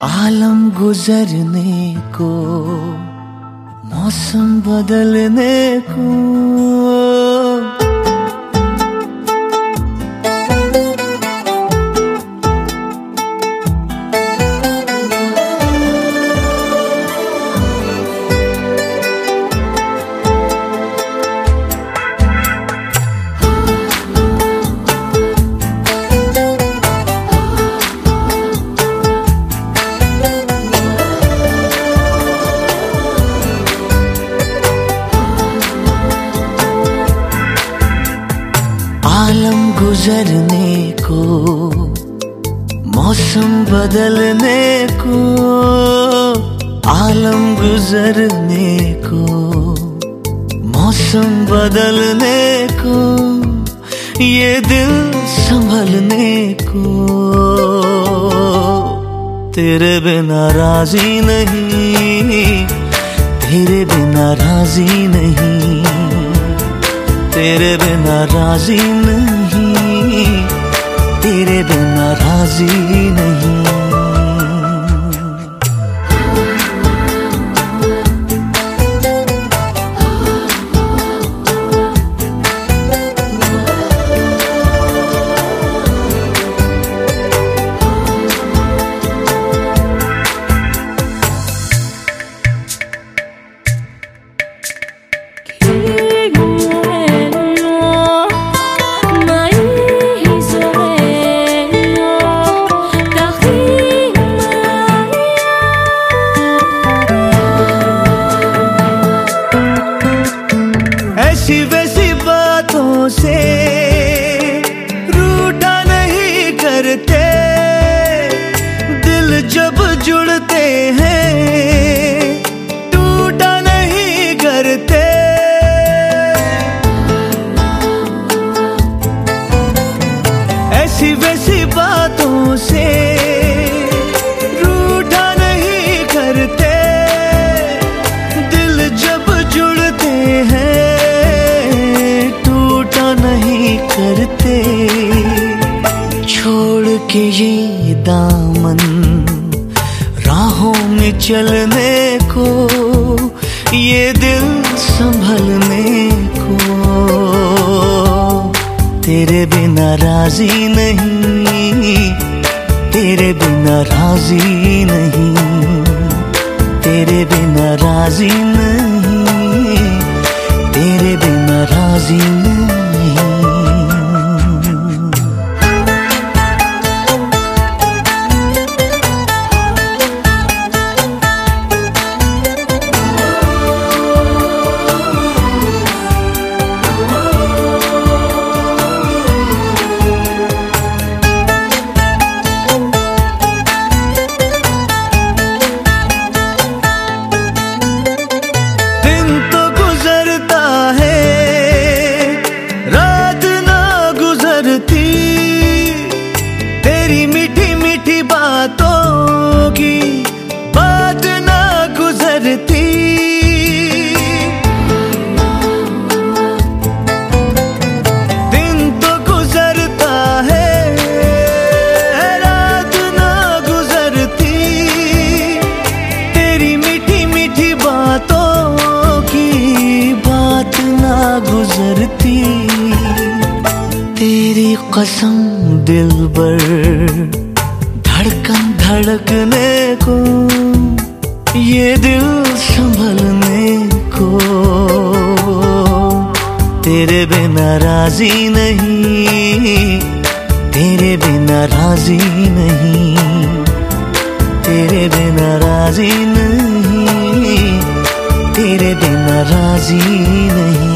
आलम गुजरने को मौसम बदलने को। गुजरने को, मौसम बदलने को, आलम गुजरने को, मौसम बदलने को, ये दिल संभलने को। तेरे बिना राज़ी नहीं, तेरे बिना राज़ी नहीं, तेरे बिना राज़ी नहीं। बिना के ये दामन राहों में चलने को, ये दिल संभलने को। तेरे बिना राज़ी नहीं, तेरे बिना राज़ी नहीं, तेरे बिना राज़ी नहीं, तेरे बिना राज़ी नहीं। कसम दिल पर धड़कन धड़कने को, ये दिल संभलने को। तेरे बिना राज़ी नहीं, तेरे बिना राज़ी नहीं, तेरे बिना राज़ी नहीं, तेरे बिना राज़ी नहीं।